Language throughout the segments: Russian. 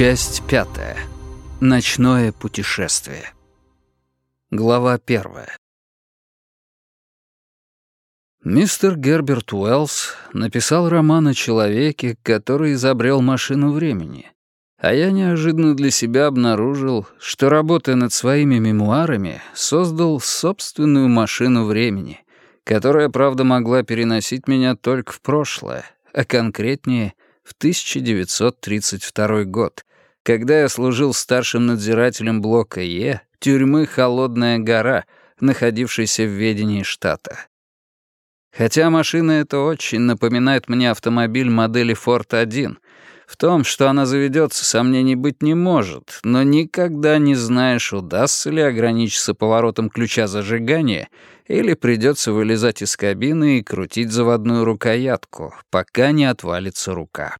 Часть пятая. Ночное путешествие. Глава первая. Мистер Герберт Уэллс написал роман о человеке, который изобрел машину времени. А я неожиданно для себя обнаружил, что, работая над своими мемуарами, создал собственную машину времени, которая, правда, могла переносить меня только в прошлое, а конкретнее — в 1932 год, когда я служил старшим надзирателем блока Е тюрьмы «Холодная гора», находившейся в ведении штата. Хотя машина эта очень напоминает мне автомобиль модели Ford 1. В том, что она заведется, сомнений быть не может, но никогда не знаешь, удастся ли ограничиться поворотом ключа зажигания или придется вылезать из кабины и крутить заводную рукоятку, пока не отвалится рука.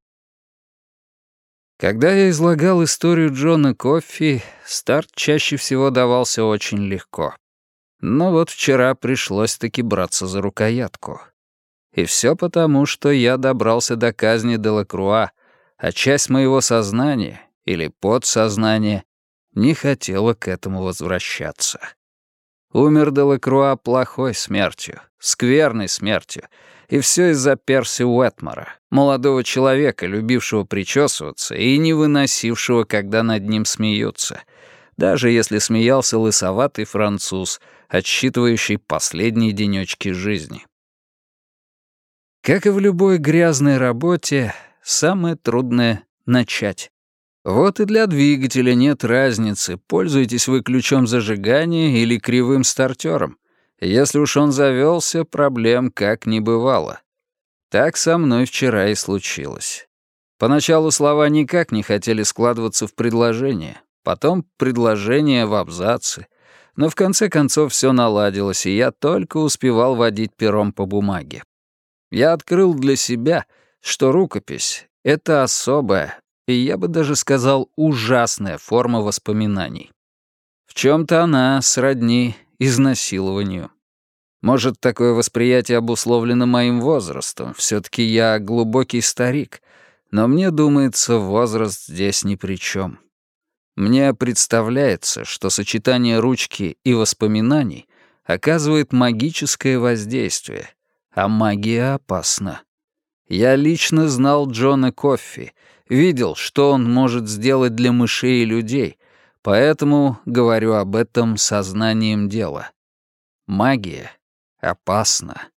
Когда я излагал историю Джона Коффи, старт чаще всего давался очень легко. Но вот вчера пришлось таки браться за рукоятку. И все потому, что я добрался до казни Делакруа, а часть моего сознания, или подсознания, не хотела к этому возвращаться. Умер Делакруа плохой смертью, скверной смертью, и все из-за Перси Уэтмора, молодого человека, любившего причесываться и не выносившего, когда над ним смеются, даже если смеялся лысоватый француз, отсчитывающий последние денечки жизни. Как и в любой грязной работе, самое трудное — начать. Вот и для двигателя нет разницы, пользуетесь вы ключом зажигания или кривым стартером. Если уж он завелся, проблем как не бывало. Так со мной вчера и случилось. Поначалу слова никак не хотели складываться в предложение, потом предложение в абзацы. Но в конце концов все наладилось, и я только успевал водить пером по бумаге. Я открыл для себя, что рукопись — это особая, и я бы даже сказал, ужасная форма воспоминаний. В чем-то она сродни изнасилованию. Может, такое восприятие обусловлено моим возрастом, все-таки я глубокий старик, но мне думается, возраст здесь ни при чем. Мне представляется, что сочетание ручки и воспоминаний оказывает магическое воздействие, а магия опасна. Я лично знал Джона Коффи, видел, что он может сделать для мышей и людей, поэтому говорю об этом сознанием дела. Магия опасна.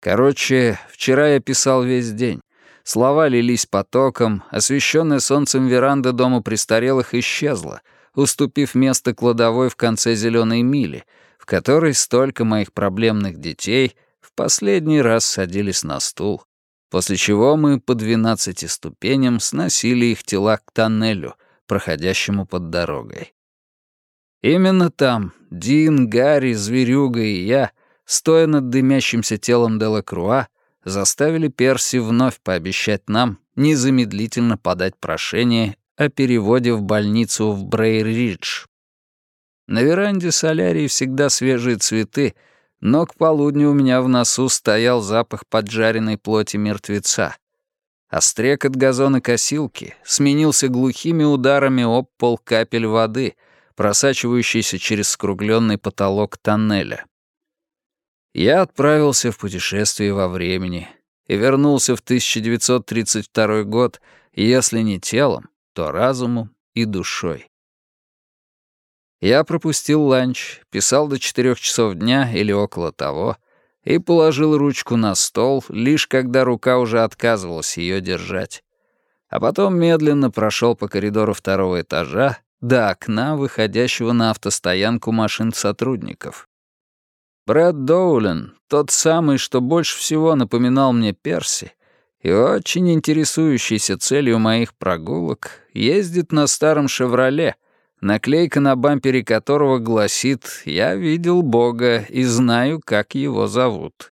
Короче, вчера я писал весь день. Слова лились потоком, освещенная солнцем веранда дома престарелых исчезла, уступив место кладовой в конце зеленой мили, в которой столько моих проблемных детей в последний раз садились на стул, после чего мы по двенадцати ступеням сносили их тела к тоннелю, проходящему под дорогой. Именно там Дин, Гарри, Зверюга и я, стоя над дымящимся телом Делакруа, заставили Перси вновь пообещать нам незамедлительно подать прошение о переводе в больницу в Брейридж. На веранде солярии всегда свежие цветы — но к полудню у меня в носу стоял запах поджаренной плоти мертвеца. А стрекот газонокосилки сменился глухими ударами об пол капель воды, просачивающейся через скругленный потолок тоннеля. Я отправился в путешествие во времени и вернулся в 1932 год, если не телом, то разумом и душой. Я пропустил ланч, писал до четырех часов дня или около того и положил ручку на стол, лишь когда рука уже отказывалась ее держать. А потом медленно прошел по коридору второго этажа до окна, выходящего на автостоянку машин сотрудников. Брэд Доулен, тот самый, что больше всего напоминал мне Перси, и очень интересующийся целью моих прогулок, ездит на старом «Шевроле», наклейка на бампере которого гласит «Я видел Бога и знаю, как его зовут».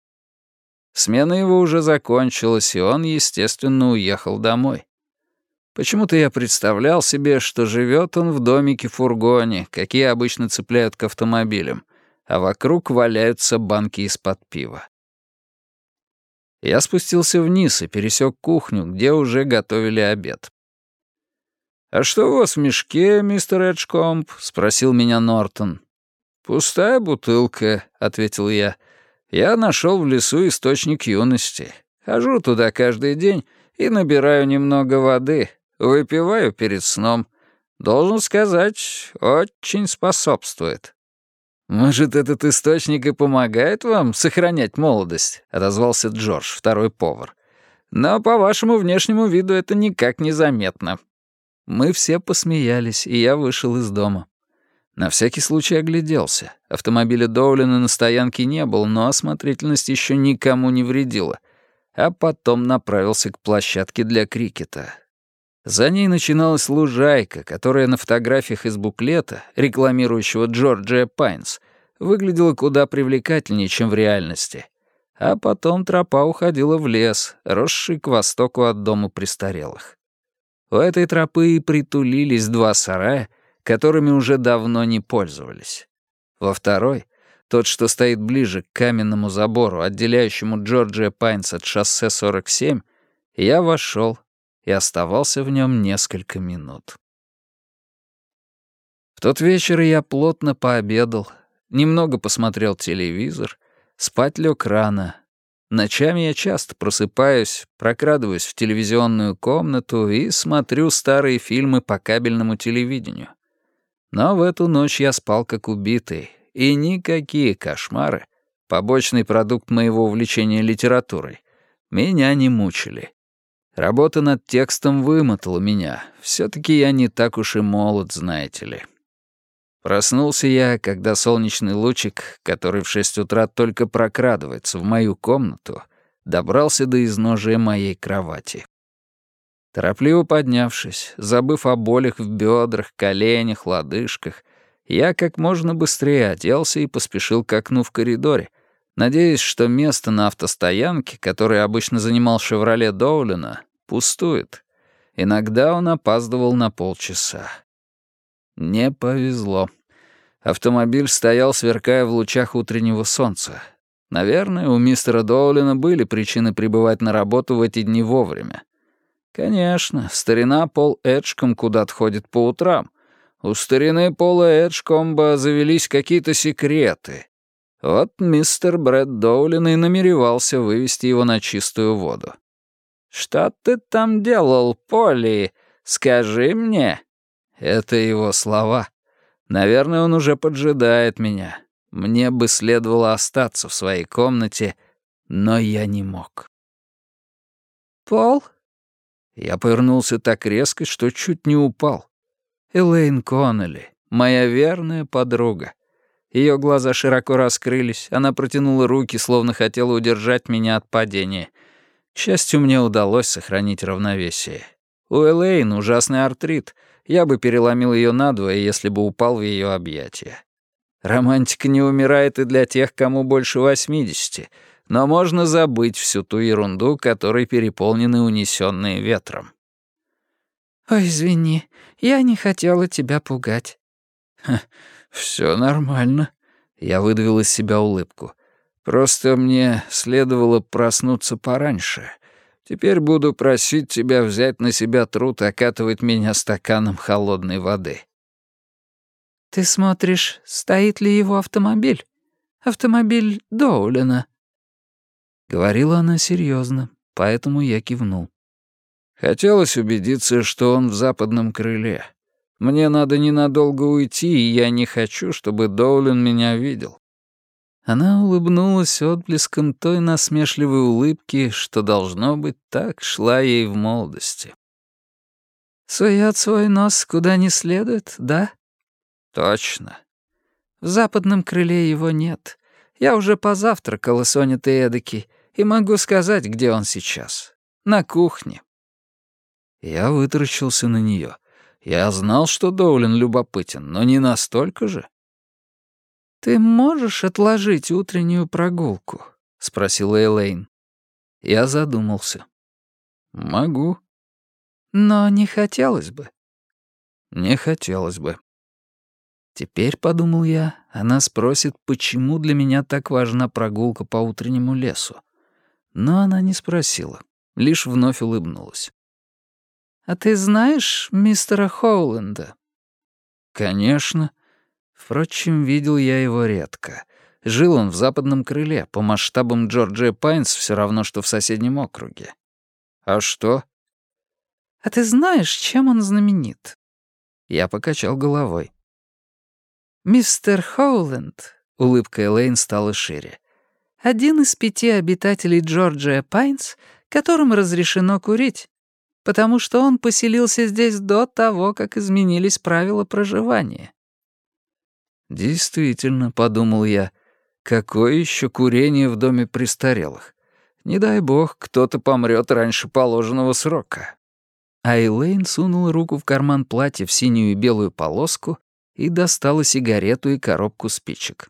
Смена его уже закончилась, и он, естественно, уехал домой. Почему-то я представлял себе, что живет он в домике-фургоне, какие обычно цепляют к автомобилям, а вокруг валяются банки из-под пива. Я спустился вниз и пересек кухню, где уже готовили обед. «А что у вас в мешке, мистер Эджкомп?» — спросил меня Нортон. «Пустая бутылка», — ответил я. «Я нашел в лесу источник юности. Хожу туда каждый день и набираю немного воды, выпиваю перед сном. Должен сказать, очень способствует». «Может, этот источник и помогает вам сохранять молодость?» — отозвался Джордж, второй повар. «Но по вашему внешнему виду это никак не заметно». Мы все посмеялись, и я вышел из дома. На всякий случай огляделся. Автомобиля Доулина на стоянке не было, но осмотрительность еще никому не вредила. А потом направился к площадке для крикета. За ней начиналась лужайка, которая на фотографиях из буклета, рекламирующего Джорджия Пайнс, выглядела куда привлекательнее, чем в реальности. А потом тропа уходила в лес, росший к востоку от дома престарелых. У этой тропы и притулились два сарая, которыми уже давно не пользовались. Во второй, тот, что стоит ближе к каменному забору, отделяющему Джорджия Пайнс от шоссе 47, я вошел и оставался в нем несколько минут. В тот вечер я плотно пообедал, немного посмотрел телевизор, спать лег рано. Ночами я часто просыпаюсь, прокрадываюсь в телевизионную комнату и смотрю старые фильмы по кабельному телевидению. Но в эту ночь я спал как убитый, и никакие кошмары, побочный продукт моего увлечения литературой, меня не мучили. Работа над текстом вымотала меня. Все-таки я не так уж и молод, знаете ли. Проснулся я, когда солнечный лучик, который в шесть утра только прокрадывается в мою комнату, добрался до изножия моей кровати. Торопливо поднявшись, забыв о болях в бедрах, коленях, лодыжках, я как можно быстрее оделся и поспешил к окну в коридоре, надеясь, что место на автостоянке, которое обычно занимал «Шевроле Доулина», пустует. Иногда он опаздывал на полчаса. Не повезло. Автомобиль стоял, сверкая в лучах утреннего солнца. Наверное, у мистера Доулина были причины прибывать на работу в эти дни вовремя. Конечно, старина Пол Эджком куда-то ходит по утрам. У старины Пола Эджкомба завелись какие-то секреты. Вот мистер Брэд Доулин и намеревался вывести его на чистую воду. «Что ты там делал, Поли? Скажи мне». Это его слова. Наверное, он уже поджидает меня. Мне бы следовало остаться в своей комнате, но я не мог. «Пол?» Я повернулся так резко, что чуть не упал. Элейн Коннелли, моя верная подруга. Ее глаза широко раскрылись, она протянула руки, словно хотела удержать меня от падения. К счастью, мне удалось сохранить равновесие. У Элейн ужасный артрит. Я бы переломил ее надвое, если бы упал в ее объятия. Романтика не умирает и для тех, кому больше восьмидесяти, но можно забыть всю ту ерунду, которой переполнены унесенные ветром. «Ой, извини, я не хотела тебя пугать». Все нормально». Я выдавил из себя улыбку. «Просто мне следовало проснуться пораньше. Теперь буду просить тебя взять на себя труд окатывать меня стаканом холодной воды». «Ты смотришь, стоит ли его автомобиль? Автомобиль Доулина?» Говорила она серьезно, поэтому я кивнул. Хотелось убедиться, что он в западном крыле. Мне надо ненадолго уйти, и я не хочу, чтобы Доулин меня видел». Она улыбнулась отблеском той насмешливой улыбки, что, должно быть, так шла ей в молодости. «Сует свой нос куда не следует, да?» «Точно». «В западном крыле его нет. Я уже позавтракала, Соня ты эдакий, и могу сказать, где он сейчас. На кухне». Я вытаращился на нее. Я знал, что Доулин любопытен, но не настолько же. «Ты можешь отложить утреннюю прогулку?» — спросила Элейн. Я задумался. «Могу». «Но не хотелось бы». «Не хотелось бы». Теперь, подумал я, она спросит, почему для меня так важна прогулка по утреннему лесу. Но она не спросила, лишь вновь улыбнулась. «А ты знаешь мистера Хоуленда?» «Конечно. Впрочем, видел я его редко. Жил он в западном крыле, по масштабам Джорджия Пайнс все равно, что в соседнем округе. А что?» «А ты знаешь, чем он знаменит?» Я покачал головой. «Мистер Хоуленд», — улыбка Элейн стала шире, «один из пяти обитателей Джорджия Пайнс, которым разрешено курить, потому что он поселился здесь до того, как изменились правила проживания». «Действительно», — подумал я, — «какое еще курение в доме престарелых? Не дай бог, кто-то помрет раньше положенного срока». А Элейн сунула руку в карман платья в синюю и белую полоску и достала сигарету и коробку спичек.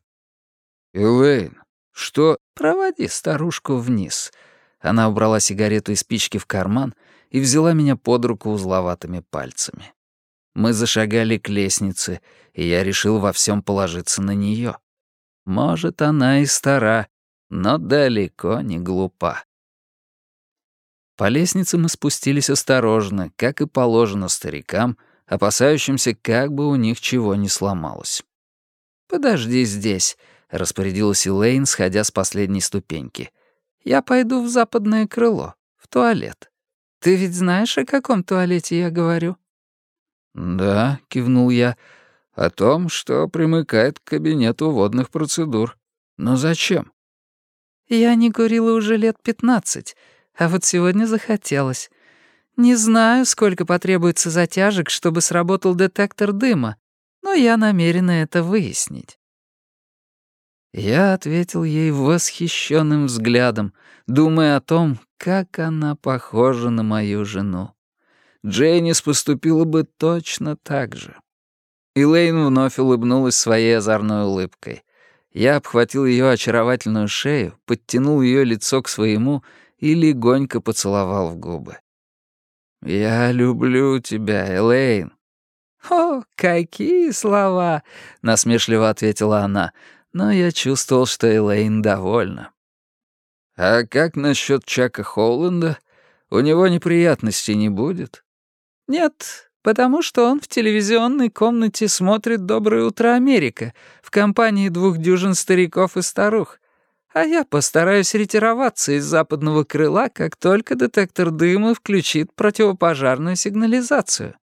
«Элейн, что...» «Проводи старушку вниз». Она убрала сигарету и спички в карман и взяла меня под руку узловатыми пальцами. Мы зашагали к лестнице, и я решил во всем положиться на нее. Может, она и стара, но далеко не глупа. По лестнице мы спустились осторожно, как и положено старикам, опасающимся, как бы у них чего не сломалось. «Подожди здесь», — распорядилась Элейн, сходя с последней ступеньки. «Я пойду в западное крыло, в туалет. Ты ведь знаешь, о каком туалете я говорю?» «Да», — кивнул я, — «о том, что примыкает к кабинету водных процедур. Но зачем?» «Я не курила уже лет пятнадцать, а вот сегодня захотелось. Не знаю, сколько потребуется затяжек, чтобы сработал детектор дыма, но я намерена это выяснить. Я ответил ей восхищенным взглядом, думая о том, как она похожа на мою жену. Джейнис поступила бы точно так же. Элейн вновь улыбнулась своей озорной улыбкой. Я обхватил ее очаровательную шею, подтянул ее лицо к своему и легонько поцеловал в губы. «Я люблю тебя, Элейн». «О, какие слова!» — насмешливо ответила она, но я чувствовал, что Элейн довольна. «А как насчет Чака Холланда? У него неприятностей не будет?» «Нет, потому что он в телевизионной комнате смотрит «Доброе утро, Америка» в компании двух дюжин стариков и старух а я постараюсь ретироваться из западного крыла, как только детектор дыма включит противопожарную сигнализацию.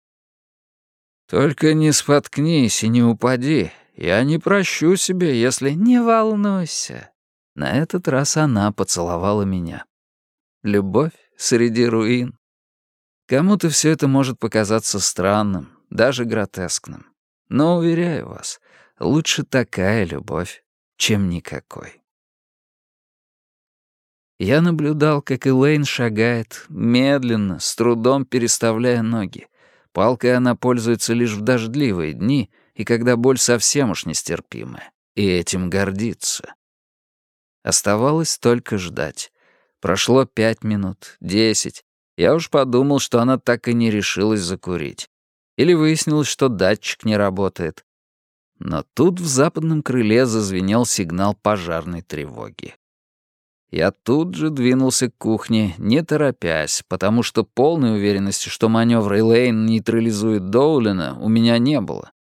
Только не споткнись и не упади. Я не прощу себе, если... Не волнуйся. На этот раз она поцеловала меня. Любовь среди руин. Кому-то все это может показаться странным, даже гротескным. Но, уверяю вас, лучше такая любовь, чем никакой. Я наблюдал, как Элейн шагает, медленно, с трудом переставляя ноги. Палкой она пользуется лишь в дождливые дни и когда боль совсем уж нестерпимая, и этим гордится. Оставалось только ждать. Прошло пять минут, десять. Я уж подумал, что она так и не решилась закурить. Или выяснилось, что датчик не работает. Но тут в западном крыле зазвенел сигнал пожарной тревоги. Я тут же двинулся к кухне, не торопясь, потому что полной уверенности, что маневр Элейн нейтрализует Доулина, у меня не было.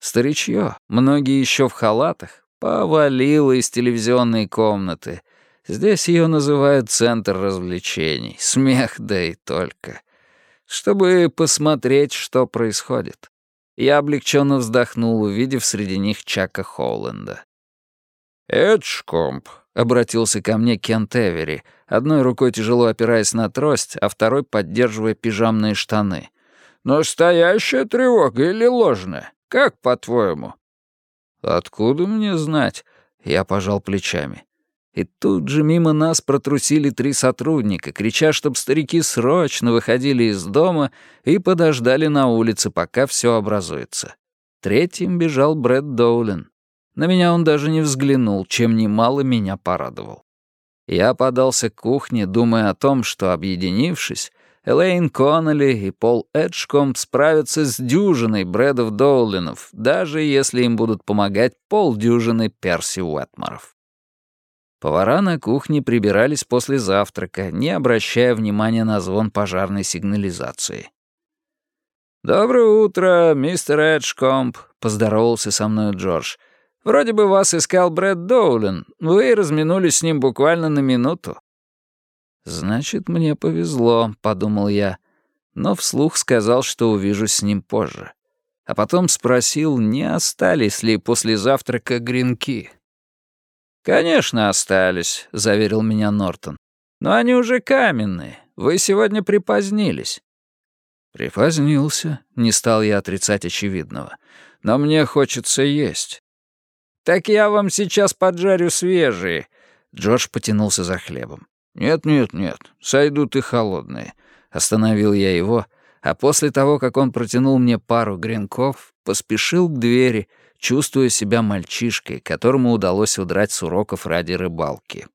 Старичье, многие еще в халатах, повалило из телевизионной комнаты. Здесь ее называют центр развлечений, смех да и только. Чтобы посмотреть, что происходит. Я облегченно вздохнул, увидев среди них Чака Холланда. «Эдшкомп», — обратился ко мне Кент Эвери, одной рукой тяжело опираясь на трость, а второй поддерживая пижамные штаны. «Настоящая тревога или ложная? Как, по-твоему?» «Откуда мне знать?» — я пожал плечами. И тут же мимо нас протрусили три сотрудника, крича, чтобы старики срочно выходили из дома и подождали на улице, пока все образуется. Третьим бежал Брэд Доулин. На меня он даже не взглянул, чем немало меня порадовал. Я подался к кухне, думая о том, что, объединившись, Элейн Коннелли и Пол Эджкомп справятся с дюжиной Брэдов Доулинов, даже если им будут помогать полдюжины Перси Уэтморов. Повара на кухне прибирались после завтрака, не обращая внимания на звон пожарной сигнализации. «Доброе утро, мистер Эджкомп», — поздоровался со мной Джордж. «Вроде бы вас искал Брэд Доулен. Вы разминулись с ним буквально на минуту». «Значит, мне повезло», — подумал я, но вслух сказал, что увижу с ним позже. А потом спросил, не остались ли после завтрака гренки. «Конечно, остались», — заверил меня Нортон. «Но они уже каменные. Вы сегодня припозднились». Припозднился, не стал я отрицать очевидного. Но мне хочется есть. «Так я вам сейчас поджарю свежие». Джордж потянулся за хлебом. «Нет, нет, нет, сойдут и холодные». Остановил я его, а после того, как он протянул мне пару гренков, поспешил к двери, чувствуя себя мальчишкой, которому удалось удрать с уроков ради рыбалки.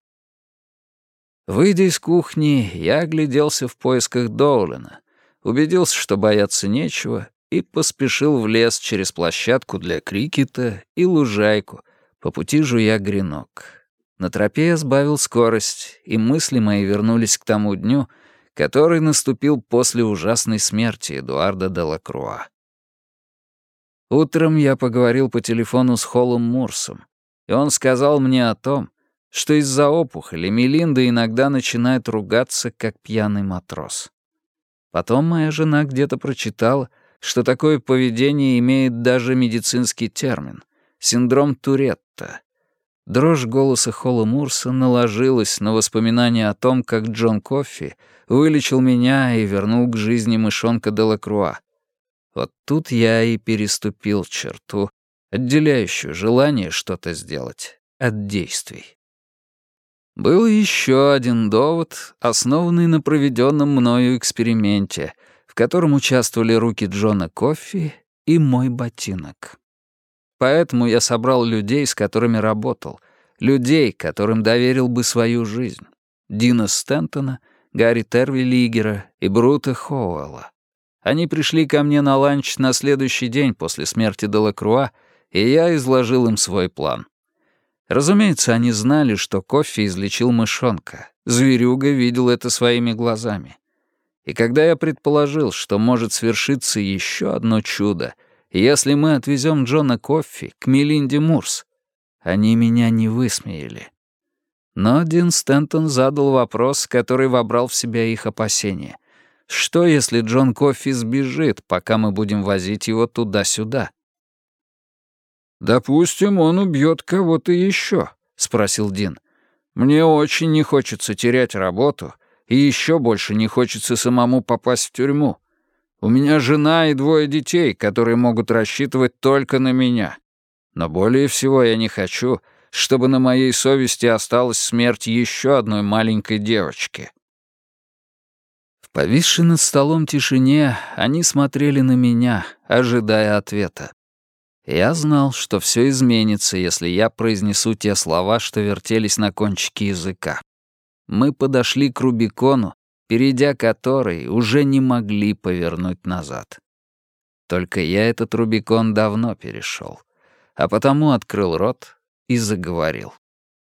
Выйдя из кухни, я огляделся в поисках Доулена, убедился, что бояться нечего, и поспешил в лес через площадку для крикета и лужайку, по пути жуя гренок. На тропе я сбавил скорость, и мысли мои вернулись к тому дню, который наступил после ужасной смерти Эдуарда де Лакруа. Утром я поговорил по телефону с Холлом Мурсом, и он сказал мне о том, что из-за опухоли Мелинда иногда начинает ругаться, как пьяный матрос. Потом моя жена где-то прочитала, что такое поведение имеет даже медицинский термин — синдром Туретта, Дрожь голоса Холла Мурса наложилась на воспоминания о том, как Джон Коффи вылечил меня и вернул к жизни мышонка Делакруа. Вот тут я и переступил черту, отделяющую желание что-то сделать от действий. Был еще один довод, основанный на проведенном мною эксперименте, в котором участвовали руки Джона Коффи и мой ботинок. Поэтому я собрал людей, с которыми работал, людей, которым доверил бы свою жизнь. Дина Стентона, Гарри Тервиллигера и Брута Хоуэлла. Они пришли ко мне на ланч на следующий день после смерти Делакруа, и я изложил им свой план. Разумеется, они знали, что кофе излечил мышонка. Зверюга видел это своими глазами. И когда я предположил, что может свершиться еще одно чудо — если мы отвезем Джона Коффи к Мелинде Мурс. Они меня не высмеяли. Но Дин Стентон задал вопрос, который вобрал в себя их опасения. Что, если Джон Коффи сбежит, пока мы будем возить его туда-сюда? «Допустим, он убьет кого-то еще», — спросил Дин. «Мне очень не хочется терять работу, и еще больше не хочется самому попасть в тюрьму. У меня жена и двое детей, которые могут рассчитывать только на меня. Но более всего я не хочу, чтобы на моей совести осталась смерть еще одной маленькой девочки». Повисшей над столом тишине они смотрели на меня, ожидая ответа. Я знал, что все изменится, если я произнесу те слова, что вертелись на кончике языка. Мы подошли к Рубикону, перейдя который, уже не могли повернуть назад. Только я этот Рубикон давно перешел, а потому открыл рот и заговорил.